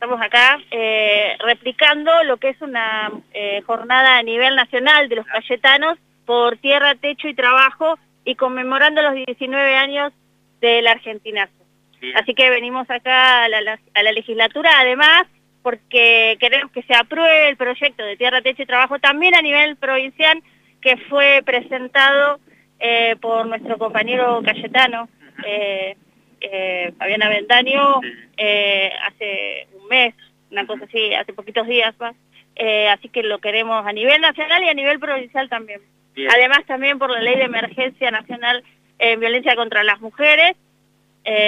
estamos acá eh, replicando lo que es una eh, jornada a nivel nacional de los cayetanos por tierra, techo y trabajo y conmemorando los 19 años del argentinazo. Así que venimos acá a la, a la legislatura, además, porque queremos que se apruebe el proyecto de tierra, techo y trabajo también a nivel provincial que fue presentado eh, por nuestro compañero Cayetano, eh, eh, Fabián Avendaño, hace mes, una cosa así, hace poquitos días más. Eh, así que lo queremos a nivel nacional y a nivel provincial también. Además también por la ley de emergencia nacional en violencia contra las mujeres,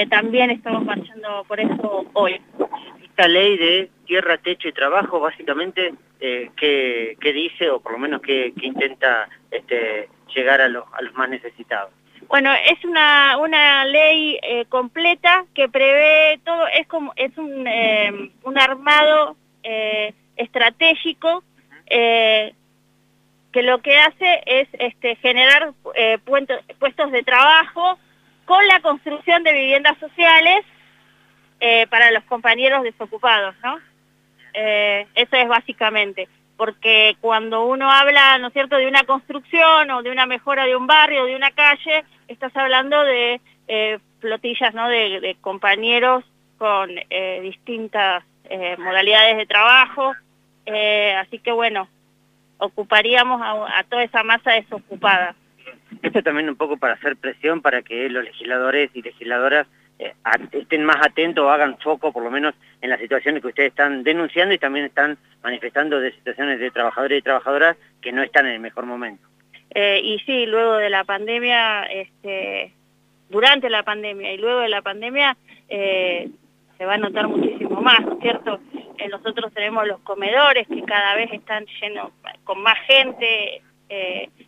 también estamos marchando por eso hoy. Esta ley de tierra, techo y trabajo, básicamente, eh, ¿qué, dice o por lo menos qué, intenta este, llegar a los, a los más necesitados? Bueno, es una, una ley eh, completa que prevé todo, es como es un, eh, un armado eh, estratégico que lo que hace es este, generar puestos de trabajo con la construcción de viviendas sociales para los compañeros desocupados, ¿no? eso es básicamente porque cuando uno habla, ¿no es cierto?, de una construcción o de una mejora de un barrio, de una calle, estás hablando de eh, flotillas, ¿no?, de, compañeros con eh, distintas eh, modalidades de trabajo, así que bueno, ocuparíamos a, toda esa masa desocupada. Esto también un poco para hacer presión para que los legisladores y legisladoras estén más atentos o hagan foco por lo menos en las situaciones que ustedes están denunciando y también están manifestando de situaciones de trabajadores y trabajadoras que no están en el mejor momento. Eh, y sí, luego de la pandemia, este, durante la pandemia y luego de la pandemia eh, se va a notar muchísimo más, ¿cierto? Eh, nosotros tenemos los comedores que cada vez están llenos, con más gente,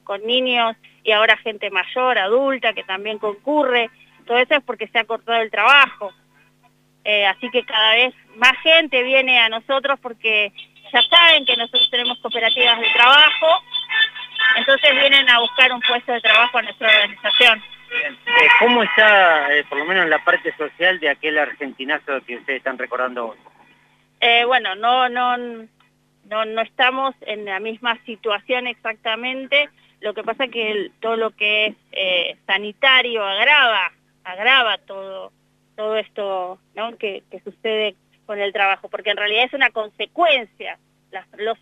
con niños y ahora gente mayor, adulta, que también concurre. Todo eso es porque se ha cortado el trabajo. así que cada vez más gente viene a nosotros porque ya saben que nosotros tenemos cooperativas de trabajo entonces vienen a buscar un puesto de trabajo a nuestra organización. Eh, ¿Cómo está, eh, por lo menos, la parte social de aquel argentinazo que ustedes están recordando hoy? Eh, bueno, no, no, no, no estamos en la misma situación exactamente. Lo que pasa es que todo lo que es eh, sanitario agrava, agrava todo, todo esto que, sucede con el trabajo, porque en realidad es una consecuencia los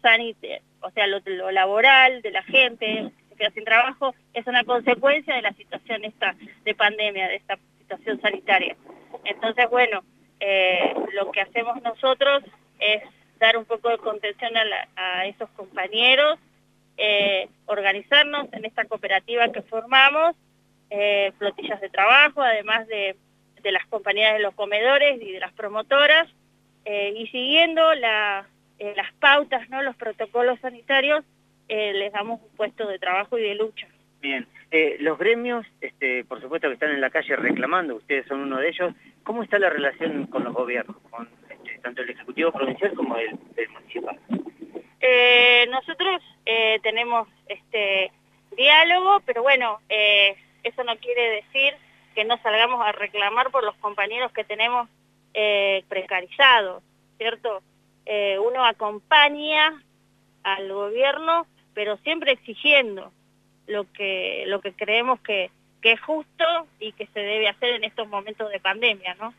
o sea, lo, laboral de la gente que sin trabajo, es una consecuencia de la situación esta de pandemia, de esta situación sanitaria. Entonces, bueno, eh, lo que hacemos nosotros es dar un poco de contención a, esos compañeros, eh, organizarnos en esta cooperativa que formamos, eh, flotillas de trabajo, además de, de, las compañías de los comedores y de las promotoras, y siguiendo la, eh, las pautas, ¿no? los protocolos sanitarios, eh, les damos un puesto de trabajo y de lucha. Bien, eh, los gremios, este, por supuesto que están en la calle reclamando, ustedes son uno de ellos, ¿cómo está la relación con los gobiernos, con este, tanto el Ejecutivo Provincial como el, Municipal? nosotros tenemos este diálogo, pero bueno, eso no quiere decir que no salgamos a reclamar por los compañeros que tenemos precarizados, ¿cierto? Eh, uno acompaña al gobierno, pero siempre exigiendo lo que, lo que creemos que, que es justo y que se debe hacer en estos momentos de pandemia, ¿no?